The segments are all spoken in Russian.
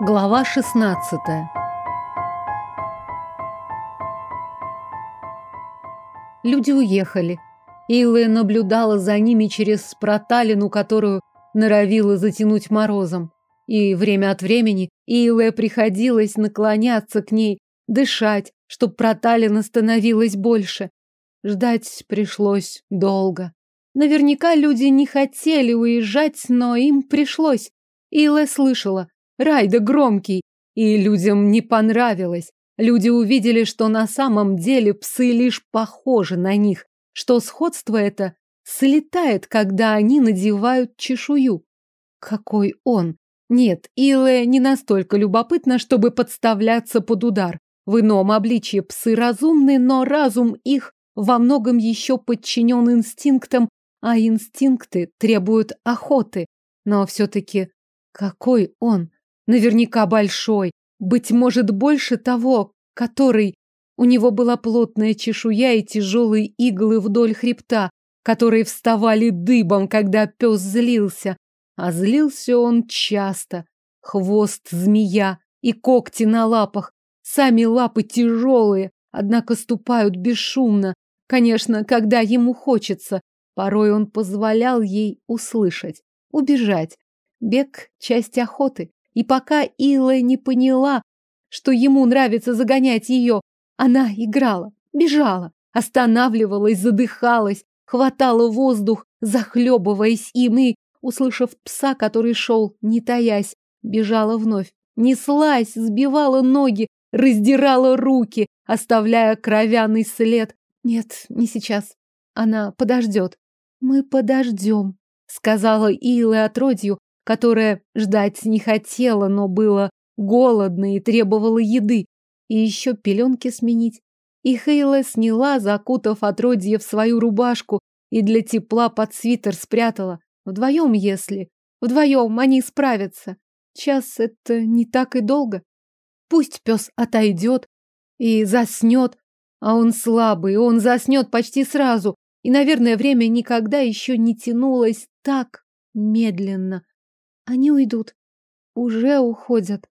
Глава 16 Люди уехали. Илэ наблюдала за ними через проталину, которую норовила затянуть морозом. И время от времени Илэ приходилось наклоняться к ней, дышать, чтоб проталина становилась больше. Ждать пришлось долго. Наверняка люди не хотели уезжать, но им пришлось. Илэ слышала. Райда громкий. И людям не понравилось. Люди увидели, что на самом деле псы лишь похожи на них, что сходство это слетает, когда они надевают чешую. Какой он? Нет, Илэ не настолько любопытно, чтобы подставляться под удар. В ином обличье псы разумны, но разум их во многом еще подчинен инстинктам, а инстинкты требуют охоты. Но все-таки какой он? Наверняка большой, быть может, больше того, который... У него была плотная чешуя и тяжелые иглы вдоль хребта, которые вставали дыбом, когда пес злился. А злился он часто. Хвост змея и когти на лапах. Сами лапы тяжелые, однако ступают бесшумно. Конечно, когда ему хочется. Порой он позволял ей услышать, убежать. Бег — часть охоты. И пока Илла не поняла, что ему нравится загонять ее, она играла, бежала, останавливалась, задыхалась, хватала воздух, захлебываясь им и, услышав пса, который шел, не таясь, бежала вновь. Неслась, сбивала ноги, раздирала руки, оставляя кровяный след. Нет, не сейчас. Она подождет. Мы подождем, сказала Илла отродью, которая ждать не хотела, но было голодно и требовала еды. И еще пеленки сменить. И Хейла сняла, закутав отродье в свою рубашку, и для тепла под свитер спрятала. Вдвоем, если. Вдвоем они справятся. Час — это не так и долго. Пусть пес отойдет и заснет, а он слабый, он заснет почти сразу. И, наверное, время никогда еще не тянулось так медленно. Они уйдут. Уже уходят.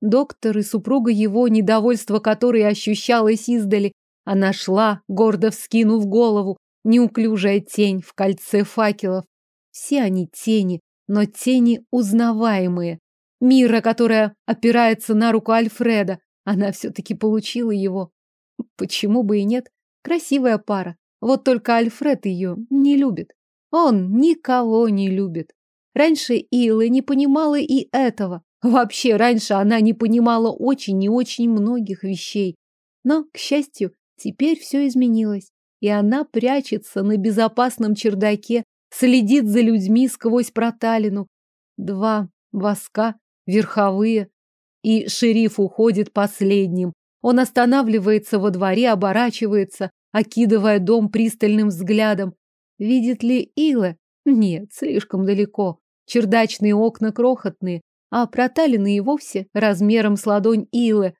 Доктор и супруга его, недовольство которой ощущалось издали. Она шла, гордо вскинув голову, неуклюжая тень в кольце факелов. Все они тени, но тени узнаваемые. Мира, которая опирается на руку Альфреда, она все-таки получила его. Почему бы и нет? Красивая пара. Вот только Альфред ее не любит. Он никого не любит. Раньше Илла не понимала и этого. Вообще, раньше она не понимала очень и очень многих вещей. Но, к счастью, теперь все изменилось. И она прячется на безопасном чердаке, следит за людьми сквозь проталину. Два воска, верховые. И шериф уходит последним. Он останавливается во дворе, оборачивается, окидывая дом пристальным взглядом. Видит ли Ила? Нет, слишком далеко. Чердачные окна крохотные, а проталины и вовсе размером с ладонь Илы.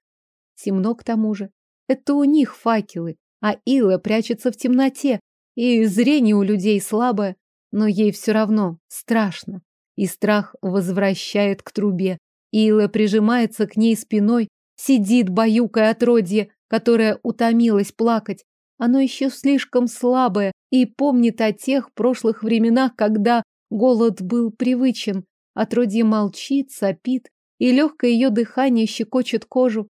Темно к тому же. Это у них факелы, а Ила прячется в темноте, и зрение у людей слабое, но ей все равно страшно. И страх возвращает к трубе. Ила прижимается к ней спиной, сидит, баюкая отродье, которое утомилось плакать. Оно еще слишком слабое и помнит о тех прошлых временах, когда голод был привычен, Отродье молчит, сопит, и легкое ее дыхание щекочет кожу.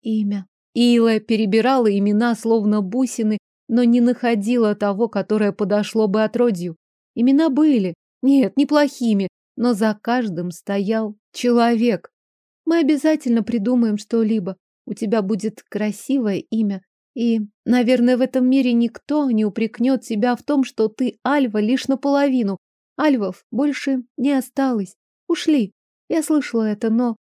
Имя. Ила перебирала имена, словно бусины, но не находила того, которое подошло бы отродью. Имена были. Нет, неплохими, но за каждым стоял человек. Мы обязательно придумаем что-либо. У тебя будет красивое имя. И, наверное, в этом мире никто не упрекнет тебя в том, что ты Альва лишь наполовину. Альвов больше не осталось. Ушли. Я слышала это, но...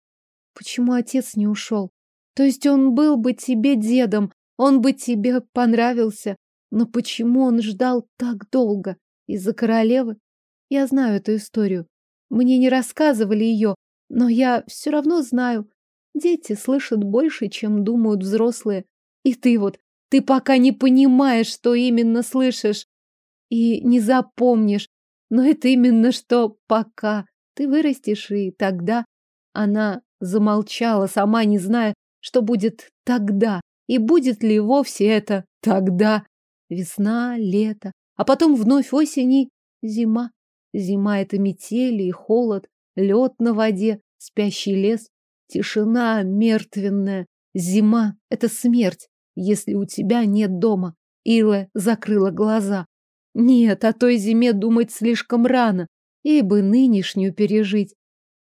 Почему отец не ушел? То есть он был бы тебе дедом, он бы тебе понравился. Но почему он ждал так долго? Из-за королевы? Я знаю эту историю. Мне не рассказывали ее, но я все равно знаю. Дети слышат больше, чем думают взрослые. И ты вот, ты пока не понимаешь, что именно слышишь. И не запомнишь. Но это именно что пока. Ты вырастешь, и тогда она замолчала, сама не зная, что будет тогда, и будет ли вовсе это тогда. Весна, лето, а потом вновь осень и зима. Зима — это метели и холод, лед на воде, спящий лес, тишина мертвенная. Зима — это смерть, если у тебя нет дома. Ила закрыла глаза. Нет, о той зиме думать слишком рано, и бы нынешнюю пережить.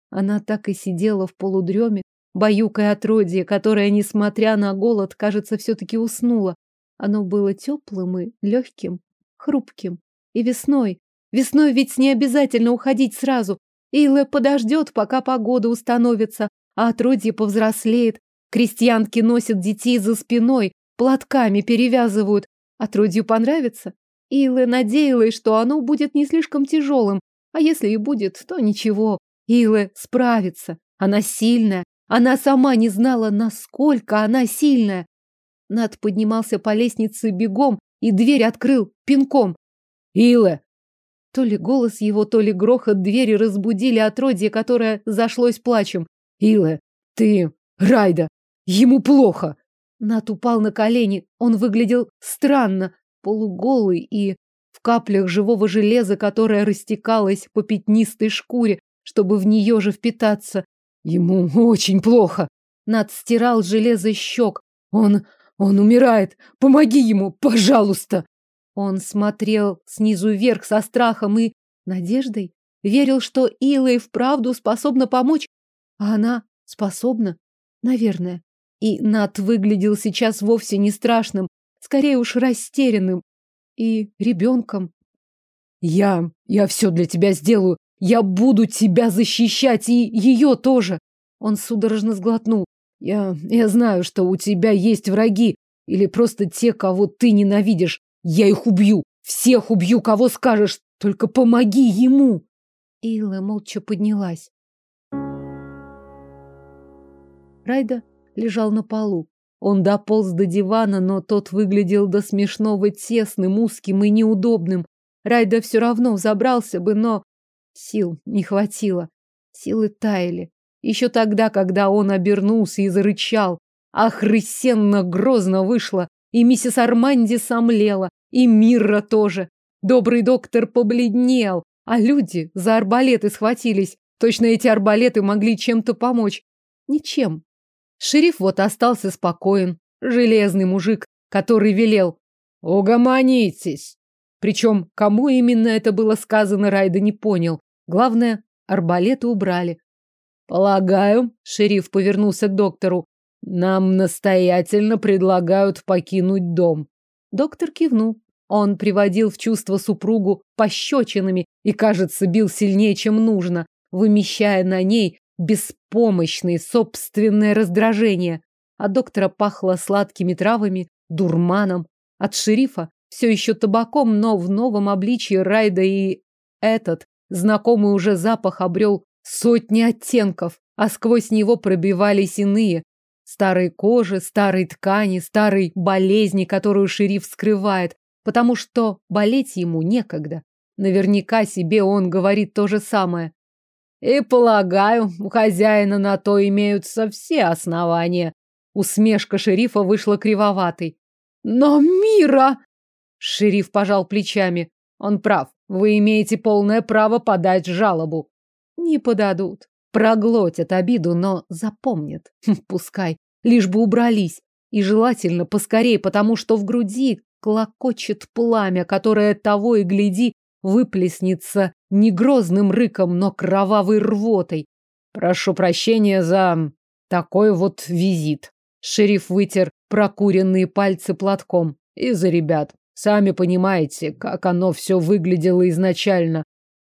Она так и сидела в полудреме, баюкая отродье, которое, несмотря на голод, кажется, все-таки уснуло. Оно было теплым и легким, хрупким. И весной. Весной ведь не обязательно уходить сразу. Илэ подождет, пока погода установится, а отродье повзрослеет. Крестьянки носят детей за спиной, платками перевязывают. Отродью понравится. Илэ надеялась, что оно будет не слишком тяжелым, а если и будет, то ничего. Илэ справится. Она сильная. Она сама не знала, насколько она сильная. Над поднимался по лестнице бегом и дверь открыл пинком. «Илэ!» То ли голос его, то ли грохот двери разбудили отродье, которое зашлось плачем. «Илэ, ты... Райда! Ему плохо!» Нат упал на колени. Он выглядел странно, полуголый и в каплях живого железа, которое растекалось по пятнистой шкуре, чтобы в нее же впитаться. Ему очень плохо. Над стирал железо щек. Он... Он умирает. Помоги ему, пожалуйста. Он смотрел снизу вверх со страхом и надеждой. Верил, что Ила и вправду способна помочь. А она способна, наверное. И Нат выглядел сейчас вовсе не страшным, скорее уж растерянным и ребенком. Я, я все для тебя сделаю. Я буду тебя защищать и ее тоже. Он судорожно сглотнул. Я, я знаю, что у тебя есть враги, или просто те, кого ты ненавидишь. Я их убью, всех убью, кого скажешь, только помоги ему. Ила молча поднялась. Райда лежал на полу. Он дополз до дивана, но тот выглядел до смешного тесным, узким и неудобным. Райда все равно взобрался бы, но сил не хватило. Силы таяли. Еще тогда, когда он обернулся и зарычал. Ах, рысенно грозно вышло, и миссис Арманди сомлела, и Мирра тоже. Добрый доктор побледнел, а люди за арбалеты схватились. Точно эти арбалеты могли чем-то помочь. Ничем. Шериф вот остался спокоен. Железный мужик, который велел «Угомонитесь!» Причем, кому именно это было сказано, Райда не понял. Главное, арбалеты убрали. Полагаю, шериф повернулся к доктору, нам настоятельно предлагают покинуть дом. Доктор кивнул. Он приводил в чувство супругу пощечинами и, кажется, бил сильнее, чем нужно, вымещая на ней беспомощное собственное раздражение. От доктора пахло сладкими травами, дурманом. От шерифа все еще табаком, но в новом обличье Райда и этот знакомый уже запах обрел Сотни оттенков, а сквозь него пробивались иные. Старой кожи, старой ткани, старой болезни, которую шериф скрывает, потому что болеть ему некогда. Наверняка себе он говорит то же самое. И, полагаю, у хозяина на то имеются все основания. Усмешка шерифа вышла кривоватой. Но Мира! Шериф пожал плечами. Он прав. Вы имеете полное право подать жалобу. Не подадут. Проглотят обиду, но запомнят. Хм, пускай. Лишь бы убрались. И желательно поскорее, потому что в груди клокочет пламя, которое того и гляди выплеснется не грозным рыком, но кровавой рвотой. Прошу прощения за такой вот визит. Шериф вытер прокуренные пальцы платком. И за ребят. Сами понимаете, как оно все выглядело изначально.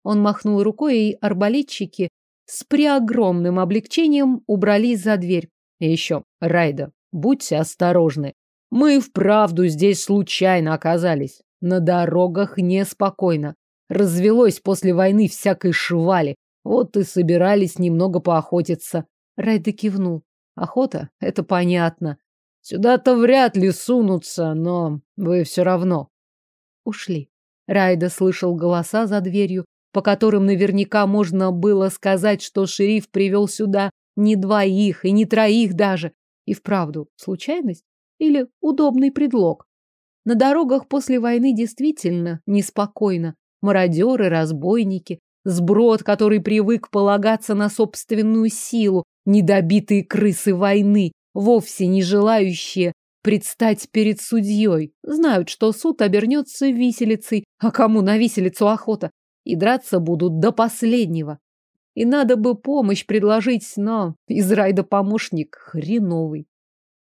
Он махнул рукой, и арбалетчики с преогромным облегчением убрались за дверь. И еще, Райда, будьте осторожны. Мы вправду здесь случайно оказались. На дорогах неспокойно. Развелось после войны всякой швали. Вот и собирались немного поохотиться. Райда кивнул. Охота? Это понятно. Сюда-то вряд ли сунутся, но вы все равно. Ушли. Райда слышал голоса за дверью, по которым наверняка можно было сказать, что шериф привел сюда не двоих и не троих даже. И вправду, случайность или удобный предлог? На дорогах после войны действительно неспокойно. Мародеры, разбойники, сброд, который привык полагаться на собственную силу, недобитые крысы войны, вовсе не желающие предстать перед судьей. Знают, что суд обернется виселицей, а кому на виселицу охота, и драться будут до последнего. И надо бы помощь предложить, но из райда помощник хреновый.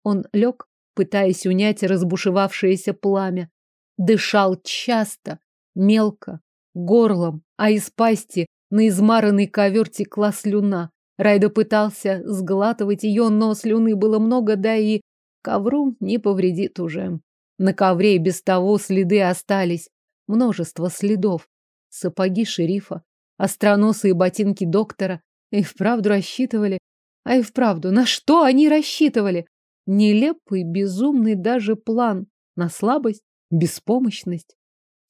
Он лег, пытаясь унять разбушевавшееся пламя. Дышал часто, мелко, горлом, а из пасти на измаранный ковер текла слюна. Райда пытался сглатывать ее, но слюны было много, да и ковру не повредит уже. На ковре без того следы остались. Множество следов. Сапоги шерифа, остроносые ботинки доктора. И вправду рассчитывали. А и вправду, на что они рассчитывали? Нелепый, безумный даже план. На слабость, беспомощность.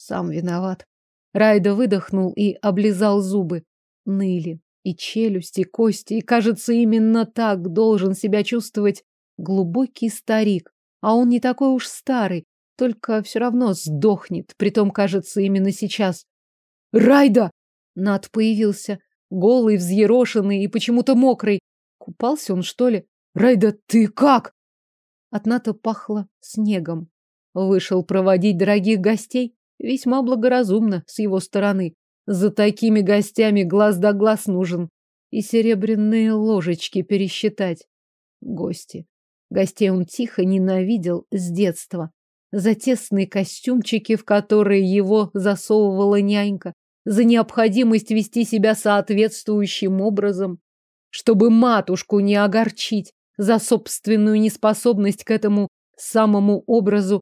Сам виноват. Райда выдохнул и облизал зубы. Ныли. И челюсти, и кости. И, кажется, именно так должен себя чувствовать глубокий старик. А он не такой уж старый. Только все равно сдохнет. Притом, кажется, именно сейчас. «Райда!» Над появился. Голый, взъерошенный и почему-то мокрый. Купался он, что ли? «Райда, ты как?» От Ната пахло снегом. Вышел проводить дорогих гостей. Весьма благоразумно с его стороны. За такими гостями глаз да глаз нужен. И серебряные ложечки пересчитать. Гости. Гостей он тихо ненавидел с детства. За тесные костюмчики, в которые его засовывала нянька. За необходимость вести себя соответствующим образом. Чтобы матушку не огорчить. За собственную неспособность к этому самому образу.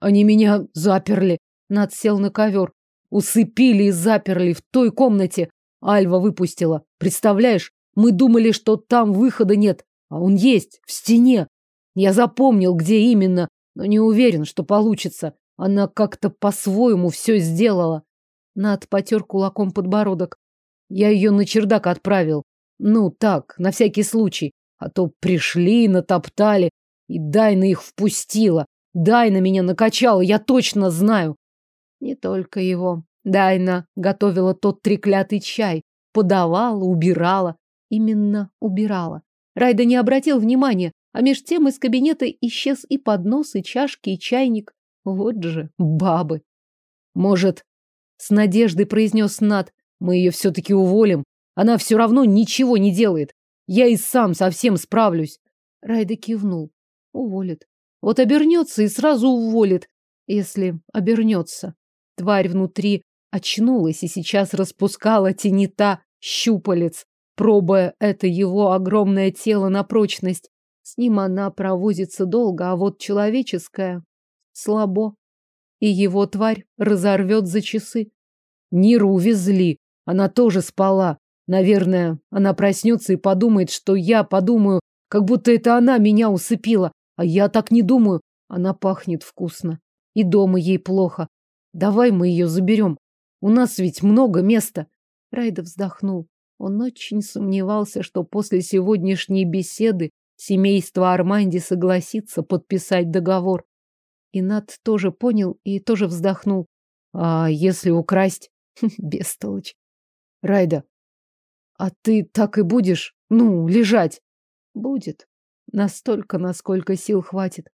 Они меня заперли. Над сел на ковер. Усыпили и заперли в той комнате. Альва выпустила. Представляешь, мы думали, что там выхода нет, а он есть, в стене. Я запомнил, где именно, но не уверен, что получится. Она как-то по-своему все сделала. Над потер кулаком подбородок. Я ее на чердак отправил. Ну, так, на всякий случай. А то пришли, натоптали, и Дайна их впустила. Дайна меня накачала, я точно знаю. Не только его. Дайна готовила тот треклятый чай, подавала, убирала. Именно убирала. Райда не обратил внимания, а меж тем из кабинета исчез и поднос, и чашки, и чайник. Вот же бабы. Может, с надеждой произнес Над, мы ее все-таки уволим. Она все равно ничего не делает. Я и сам совсем справлюсь. Райда кивнул. Уволит. Вот обернется и сразу уволит, если обернется. Тварь внутри очнулась и сейчас распускала тенета щупалец, пробуя это его огромное тело на прочность. С ним она провозится долго, а вот человеческое слабо. И его тварь разорвет за часы. Ниру увезли. Она тоже спала. Наверное, она проснется и подумает, что я подумаю, как будто это она меня усыпила. А я так не думаю. Она пахнет вкусно. И дома ей плохо. Давай мы ее заберем. У нас ведь много места. Райда вздохнул. Он очень сомневался, что после сегодняшней беседы семейство Арманди согласится подписать договор. И Над тоже понял и тоже вздохнул. А если украсть? Бестолочь. Райда, а ты так и будешь, ну, лежать? Будет. Настолько, насколько сил хватит.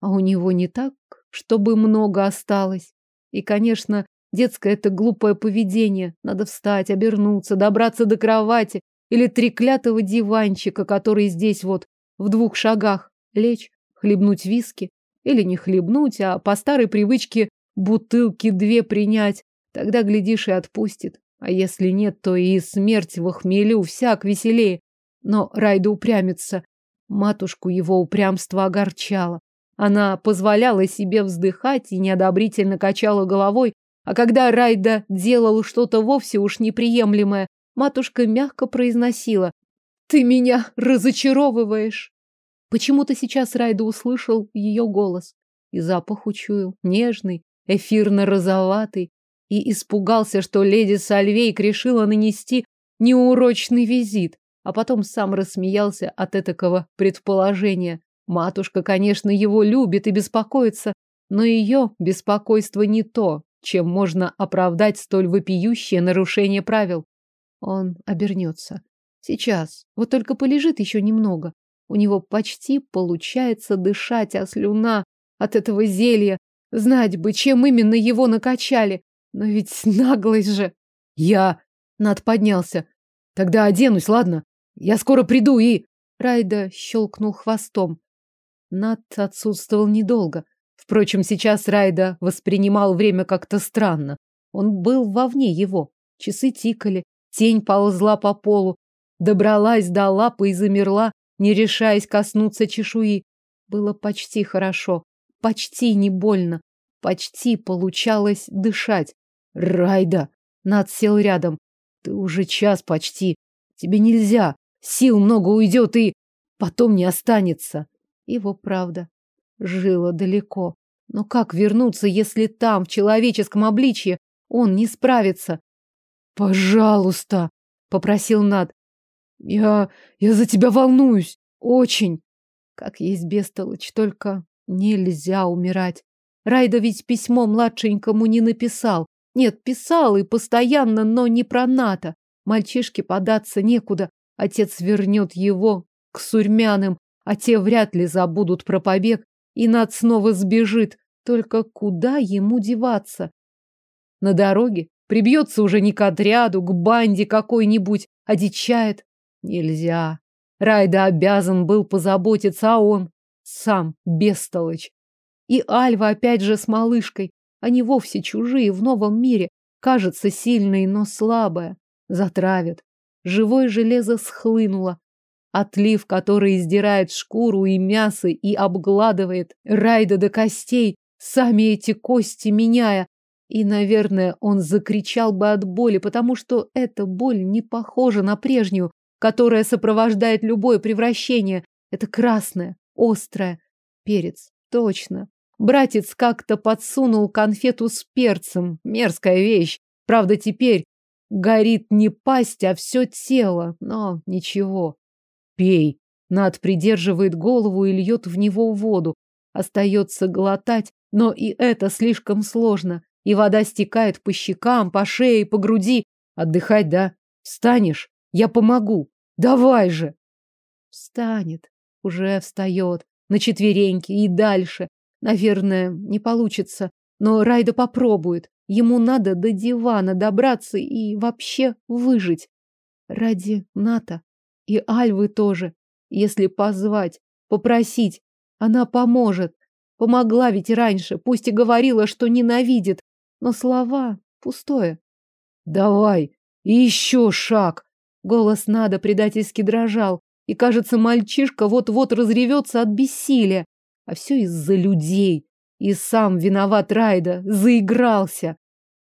А у него не так, чтобы много осталось. И, конечно, детское это глупое поведение. Надо встать, обернуться, добраться до кровати или треклятого диванчика, который здесь вот, в двух шагах. Лечь, хлебнуть виски. Или не хлебнуть, а по старой привычке бутылки две принять. Тогда, глядишь, и отпустит. А если нет, то и смерть в хмелю всяк веселее. Но Райда упрямится. Матушку его упрямство огорчало. Она позволяла себе вздыхать и неодобрительно качала головой, а когда Райда делал что-то вовсе уж неприемлемое, матушка мягко произносила «Ты меня разочаровываешь». Почему-то сейчас Райда услышал ее голос и запах учуял, нежный, эфирно-розоватый, и испугался, что леди Сальвейк решила нанести неурочный визит. а потом сам рассмеялся от этакого предположения. Матушка, конечно, его любит и беспокоится, но ее беспокойство не то, чем можно оправдать столь вопиющее нарушение правил. Он обернется. Сейчас. Вот только полежит еще немного. У него почти получается дышать, а слюна от этого зелья. Знать бы, чем именно его накачали. Но ведь наглость же. Я... Над поднялся. Тогда оденусь, ладно? Я скоро приду и... Райда щелкнул хвостом. Над отсутствовал недолго. Впрочем, сейчас Райда воспринимал время как-то странно. Он был вовне его. Часы тикали, тень ползла по полу, добралась до лапы и замерла, не решаясь коснуться чешуи. Было почти хорошо, почти не больно, почти получалось дышать. Райда! Над сел рядом. Ты уже час почти. Тебе нельзя. Сил много уйдет и потом не останется. Его правда. Жила далеко. Но как вернуться, если там, в человеческом обличье, он не справится? Пожалуйста, попросил Над. Я... я за тебя волнуюсь. Очень. Как есть бестолочь, только нельзя умирать. Райда ведь письмо младшенькому не написал. Нет, писал и постоянно, но не про НАТО. Мальчишке податься некуда. Отец вернет его к сурьмяным, а те вряд ли забудут про побег, и Над снова сбежит. Только куда ему деваться? На дороге прибьется уже не к отряду, к банде какой-нибудь, одичает. Нельзя. Райда обязан был позаботиться, а он сам бестолочь. И Альва опять же с малышкой. Они вовсе чужие в новом мире. Кажется сильной, но слабая. Затравят. Живое железо схлынуло. Отлив, который издирает шкуру и мясо и обгладывает Райда до костей, сами эти кости меняя. И, наверное, он закричал бы от боли, потому что эта боль не похожа на прежнюю, которая сопровождает любое превращение. Это красное, острое. Перец. Точно. Братец как-то подсунул конфету с перцем. Мерзкая вещь. Правда, теперь горит не пасть, а все тело. Но ничего. Пей. Над придерживает голову и льет в него воду. Остается глотать, но и это слишком сложно. И вода стекает по щекам, по шее, по груди. Отдыхать, да? Встанешь? Я помогу. Давай же. Встанет. Уже встает. На четвереньки и дальше. Наверное, не получится. Но Райда попробует. Ему надо до дивана добраться и вообще выжить. Ради Ната. И Альвы тоже. Если позвать, попросить, она поможет. Помогла ведь раньше, пусть и говорила, что ненавидит, но слова пустое. Давай, и еще шаг. Голос надо предательски дрожал, и, кажется, мальчишка вот-вот разревется от бессилия. А все из-за людей. И сам виноват Райда, заигрался.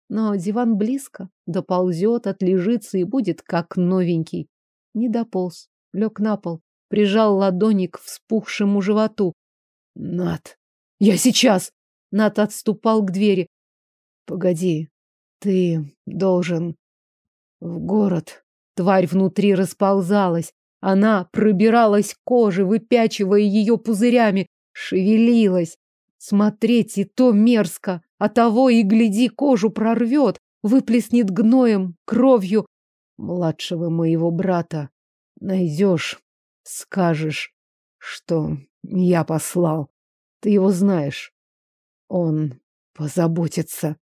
Но диван близко, доползет, отлежится и будет как новенький не дополз, лег на пол, прижал ладони к вспухшему животу. Над, я сейчас! Над отступал к двери. Погоди, ты должен в город. Тварь внутри расползалась. Она пробиралась к выпячивая ее пузырями, шевелилась. Смотреть и то мерзко, а того и гляди, кожу прорвет, выплеснет гноем, кровью, младшего моего брата найдешь, скажешь, что я послал. Ты его знаешь. Он позаботится.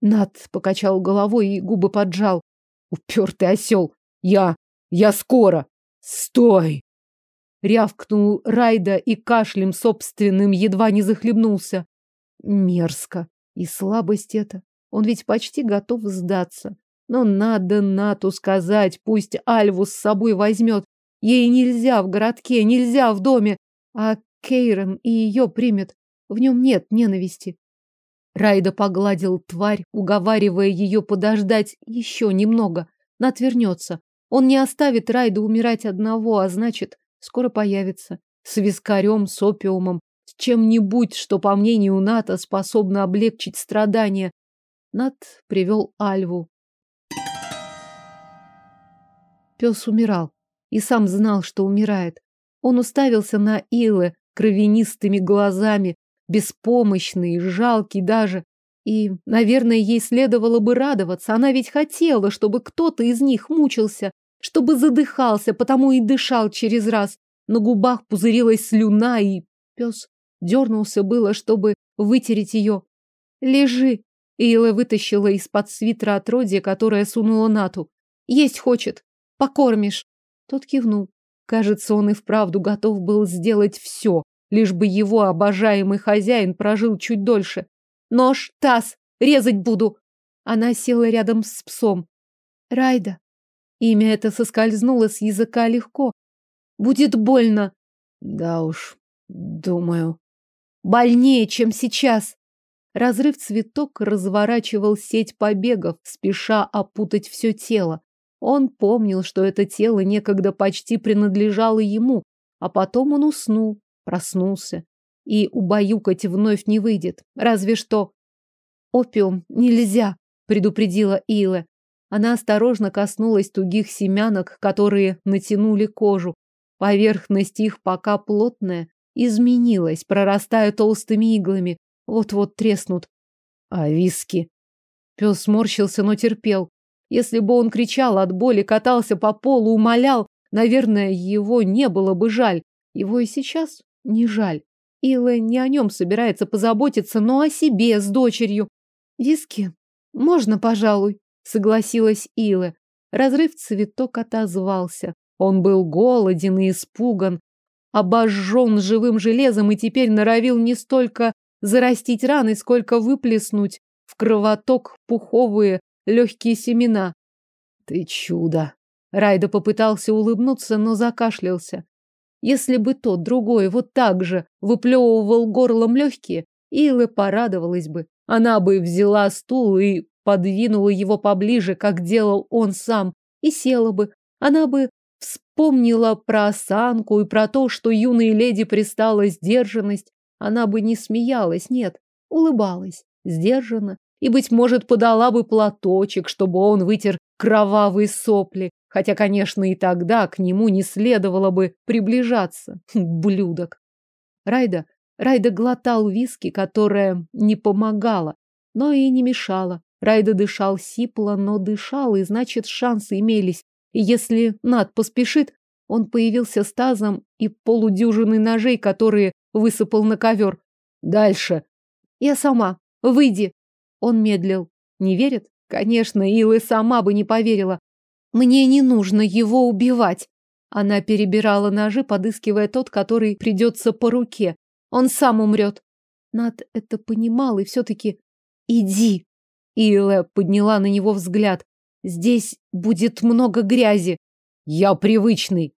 Над покачал головой и губы поджал. Упертый осел. Я... я скоро. Стой! Рявкнул Райда и кашлем собственным едва не захлебнулся. Мерзко. И слабость это. Он ведь почти готов сдаться. Но надо Нату сказать, пусть Альву с собой возьмет. Ей нельзя в городке, нельзя в доме, а Кейрон и ее примет. В нем нет ненависти. Райда погладил тварь, уговаривая ее подождать еще немного. Нат вернется. Он не оставит Райда умирать одного, а значит, скоро появится. С вискарем, с опиумом, с чем-нибудь, что, по мнению Ната, способно облегчить страдания. Нат привел Альву, Пес умирал. и сам знал, что умирает. Он уставился на Илы кровянистыми глазами, беспомощный, жалкий даже. И, наверное, ей следовало бы радоваться. Она ведь хотела, чтобы кто-то из них мучился, чтобы задыхался, потому и дышал через раз. На губах пузырилась слюна, и пес дернулся было, чтобы вытереть ее. «Лежи!» Ила вытащила из-под свитера отродье, которое сунула Нату. «Есть хочет. Покормишь!» Тот кивнул. Кажется, он и вправду готов был сделать все, лишь бы его обожаемый хозяин прожил чуть дольше. «Нож, таз! Резать буду!» Она села рядом с псом. «Райда!» Имя это соскользнуло с языка легко. «Будет больно!» «Да уж, думаю...» «Больнее, чем сейчас!» Разрыв цветок разворачивал сеть побегов, спеша опутать все тело. Он помнил, что это тело некогда почти принадлежало ему, а потом он уснул, проснулся. И убаюкать вновь не выйдет, разве что... «Опиум нельзя», — предупредила Ила. Она осторожно коснулась тугих семянок, которые натянули кожу. Поверхность их пока плотная, изменилась, прорастая толстыми иглами. Вот-вот треснут. А виски? Пес сморщился, но терпел. Если бы он кричал от боли, катался по полу, умолял, наверное, его не было бы жаль. Его и сейчас не жаль. Илла не о нем собирается позаботиться, но о себе с дочерью. Виски? Можно, пожалуй, согласилась Илла. Разрыв цветок отозвался. Он был голоден и испуган, обожжен живым железом и теперь норовил не столько зарастить раны, сколько выплеснуть в кровоток пуховые легкие семена. Ты чудо! Райда попытался улыбнуться, но закашлялся. Если бы тот, другой, вот так же выплевывал горлом легкие, Илы порадовалась бы. Она бы взяла стул и подвинула его поближе, как делал он сам, и села бы. Она бы вспомнила про осанку и про то, что юной леди пристала сдержанность, она бы не смеялась, нет, улыбалась, сдержанно, и, быть может, подала бы платочек, чтобы он вытер кровавые сопли, хотя, конечно, и тогда к нему не следовало бы приближаться. Блюдок. Райда, Райда глотал виски, которая не помогала, но и не мешала. Райда дышал сипло, но дышал, и значит, шансы имелись. И если Над поспешит, он появился с тазом и полудюжиной ножей, которые высыпал на ковер. Дальше. Я сама. Выйди. Он медлил. Не верит? Конечно, Илы сама бы не поверила. Мне не нужно его убивать. Она перебирала ножи, подыскивая тот, который придется по руке. Он сам умрет. Над это понимал и все-таки... Иди. Илэ подняла на него взгляд. Здесь будет много грязи. Я привычный.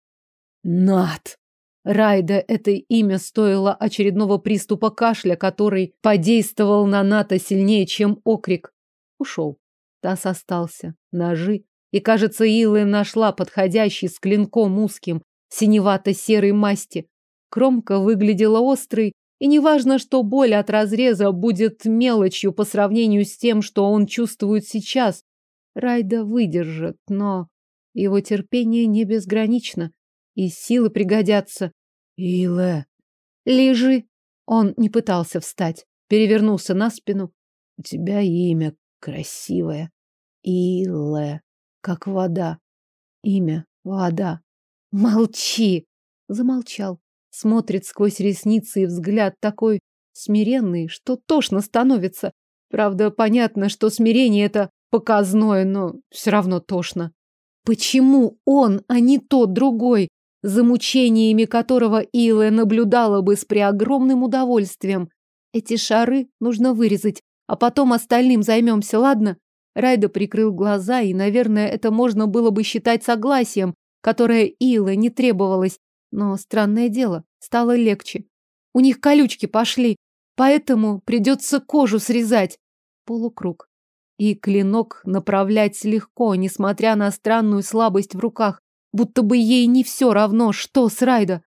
Над. Райда это имя стоило очередного приступа кашля, который подействовал на Ната сильнее, чем окрик. Ушел. Тасс остался. Ножи. И, кажется, Илэ нашла подходящий с клинком узким, синевато-серой масти. Кромка выглядела острой, и неважно, что боль от разреза будет мелочью по сравнению с тем, что он чувствует сейчас. Райда выдержит, но его терпение не безгранично и силы пригодятся. Илэ. Лежи. Он не пытался встать, перевернулся на спину. У тебя имя красивое. Илэ. Как вода. Имя вода. Молчи. Замолчал. Смотрит сквозь ресницы и взгляд такой смиренный, что тошно становится. Правда, понятно, что смирение это показное, но все равно тошно. Почему он, а не тот другой? За мучениями которого Илэ наблюдала бы с преогромным удовольствием. Эти шары нужно вырезать, а потом остальным займемся, ладно? Райда прикрыл глаза, и, наверное, это можно было бы считать согласием, которое Илэ не требовалось. Но странное дело, стало легче. У них колючки пошли, поэтому придется кожу срезать. Полукруг. И клинок направлять легко, несмотря на странную слабость в руках будто бы ей не все равно, что с Райда.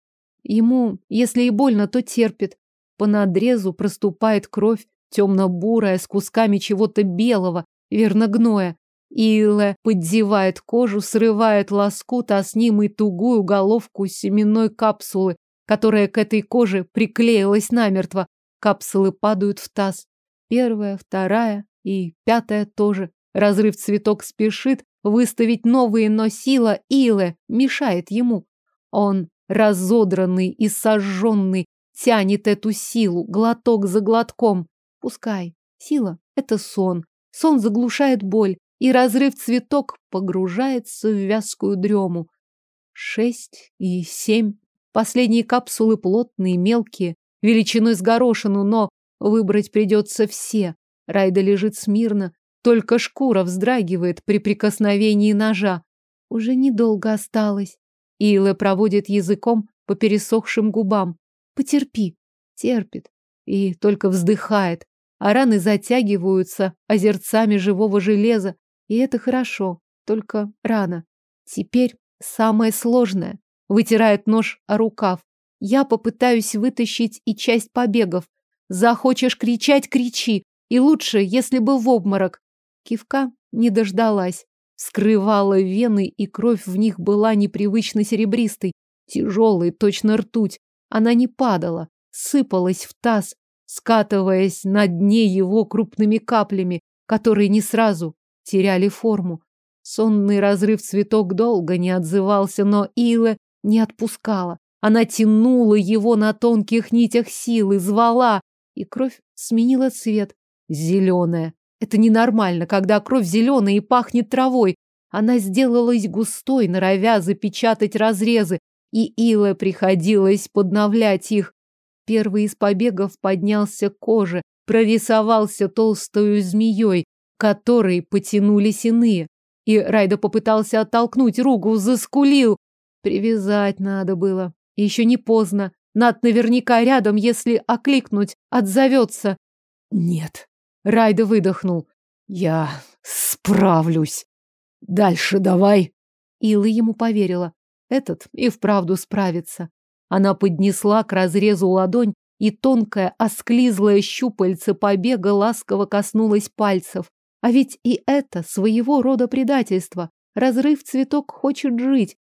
Ему, если и больно, то терпит. По надрезу проступает кровь, темно-бурая, с кусками чего-то белого, верно гноя. Илэ поддевает кожу, срывает лоскут, а с ним и тугую головку семенной капсулы, которая к этой коже приклеилась намертво. Капсулы падают в таз. Первая, вторая и пятая тоже. Разрыв цветок спешит выставить новые, но сила Илэ мешает ему. Он, разодранный и сожженный, тянет эту силу, глоток за глотком. Пускай. Сила — это сон. Сон заглушает боль, и разрыв цветок погружается в вязкую дрему. Шесть и семь. Последние капсулы плотные, мелкие, величиной с горошину, но выбрать придется все. Райда лежит смирно, только шкура вздрагивает при прикосновении ножа. Уже недолго осталось. Илэ проводит языком по пересохшим губам. Потерпи. Терпит. И только вздыхает. А раны затягиваются озерцами живого железа. И это хорошо. Только рано. Теперь самое сложное. Вытирает нож о рукав. Я попытаюсь вытащить и часть побегов. Захочешь кричать – кричи. И лучше, если бы в обморок. Кивка не дождалась. Скрывала вены, и кровь в них была непривычно серебристой, тяжелой, точно ртуть. Она не падала, сыпалась в таз, скатываясь на дне его крупными каплями, которые не сразу теряли форму. Сонный разрыв цветок долго не отзывался, но Ила не отпускала. Она тянула его на тонких нитях силы, звала, и кровь сменила цвет. Зеленая. Это ненормально, когда кровь зеленая и пахнет травой. Она сделалась густой, норовя запечатать разрезы, и Иле приходилось подновлять их. Первый из побегов поднялся к коже, прорисовался толстою змеей, которой потянулись иные. И Райда попытался оттолкнуть руку, заскулил. Привязать надо было. Еще не поздно. Над наверняка рядом, если окликнуть, отзовется. Нет. Райда выдохнул. Я справлюсь. Дальше давай. Илла ему поверила. Этот и вправду справится. Она поднесла к разрезу ладонь, и тонкая, осклизлая щупальце побега ласково коснулась пальцев. А ведь и это своего рода предательство. Разрыв цветок хочет жить.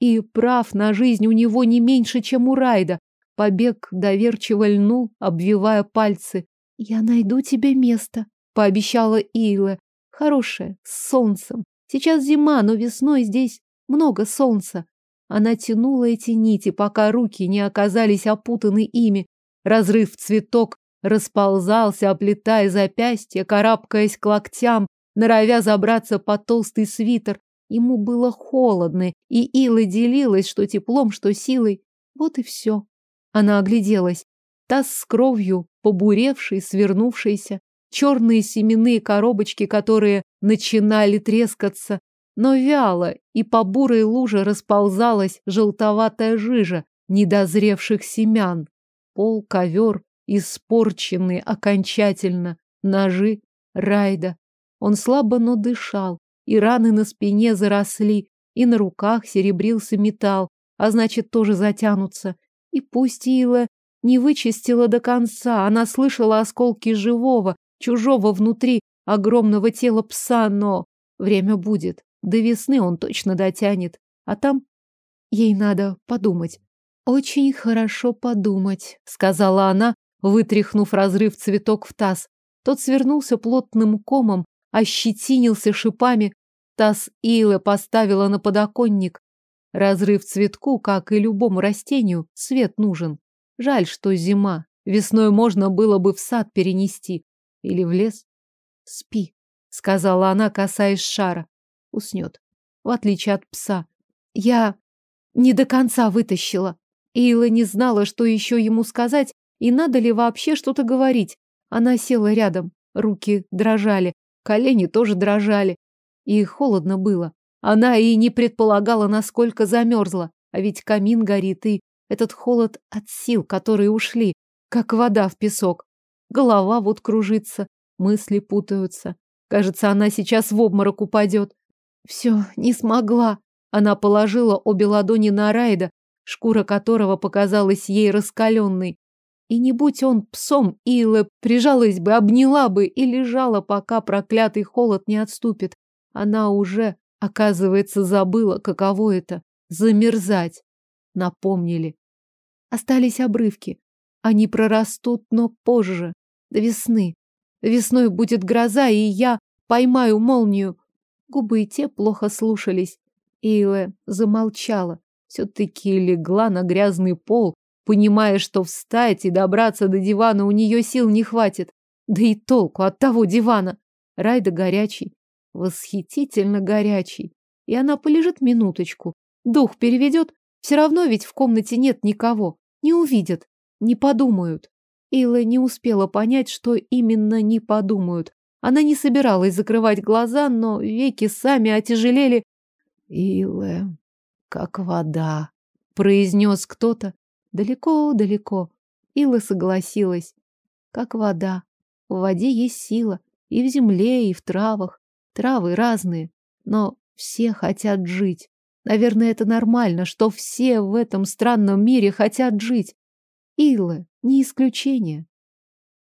И прав на жизнь у него не меньше, чем у Райда. Побег доверчиво льнул, обвивая пальцы. «Я найду тебе место», — пообещала Ила. «Хорошее, с солнцем. Сейчас зима, но весной здесь много солнца». Она тянула эти нити, пока руки не оказались опутаны ими. Разрыв цветок расползался, оплетая запястья, карабкаясь к локтям, норовя забраться под толстый свитер. Ему было холодно, и Ила делилась, что теплом, что силой. Вот и все. Она огляделась. Таз с кровью, побуревший, свернувшийся, черные семенные коробочки, которые начинали трескаться, но вяло, и по бурой луже расползалась желтоватая жижа недозревших семян. Пол, ковер, испорченный окончательно, ножи, райда. Он слабо, но дышал, и раны на спине заросли, и на руках серебрился металл, а значит, тоже затянутся. И пусть Ила не вычистила до конца. Она слышала осколки живого, чужого внутри огромного тела пса, но время будет. До весны он точно дотянет. А там ей надо подумать. Очень хорошо подумать, сказала она, вытряхнув разрыв цветок в таз. Тот свернулся плотным комом, ощетинился шипами. Таз Илы поставила на подоконник. Разрыв цветку, как и любому растению, свет нужен. Жаль, что зима. Весной можно было бы в сад перенести. Или в лес. Спи, сказала она, касаясь шара. Уснет. В отличие от пса. Я не до конца вытащила. Ила не знала, что еще ему сказать, и надо ли вообще что-то говорить. Она села рядом. Руки дрожали, колени тоже дрожали. И холодно было. Она и не предполагала, насколько замерзла. А ведь камин горит, и этот холод от сил, которые ушли, как вода в песок. Голова вот кружится, мысли путаются. Кажется, она сейчас в обморок упадет. Все, не смогла. Она положила обе ладони на Райда, шкура которого показалась ей раскаленной. И не будь он псом, Илла прижалась бы, обняла бы и лежала, пока проклятый холод не отступит. Она уже, оказывается, забыла, каково это — замерзать. Напомнили. Остались обрывки. Они прорастут, но позже, до весны. Весной будет гроза, и я поймаю молнию. Губы и те плохо слушались. Илэ замолчала. Все-таки легла на грязный пол, понимая, что встать и добраться до дивана у нее сил не хватит. Да и толку от того дивана. Райда горячий, восхитительно горячий. И она полежит минуточку. Дух переведет. Все равно ведь в комнате нет никого. Не увидят, не подумают. Ила не успела понять, что именно не подумают. Она не собиралась закрывать глаза, но веки сами отяжелели. «Илэ, как вода», — произнес кто-то далеко-далеко. Ила согласилась. Как вода. В воде есть сила. И в земле, и в травах. Травы разные. Но все хотят жить. Наверное, это нормально, что все в этом странном мире хотят жить. Илла не исключение.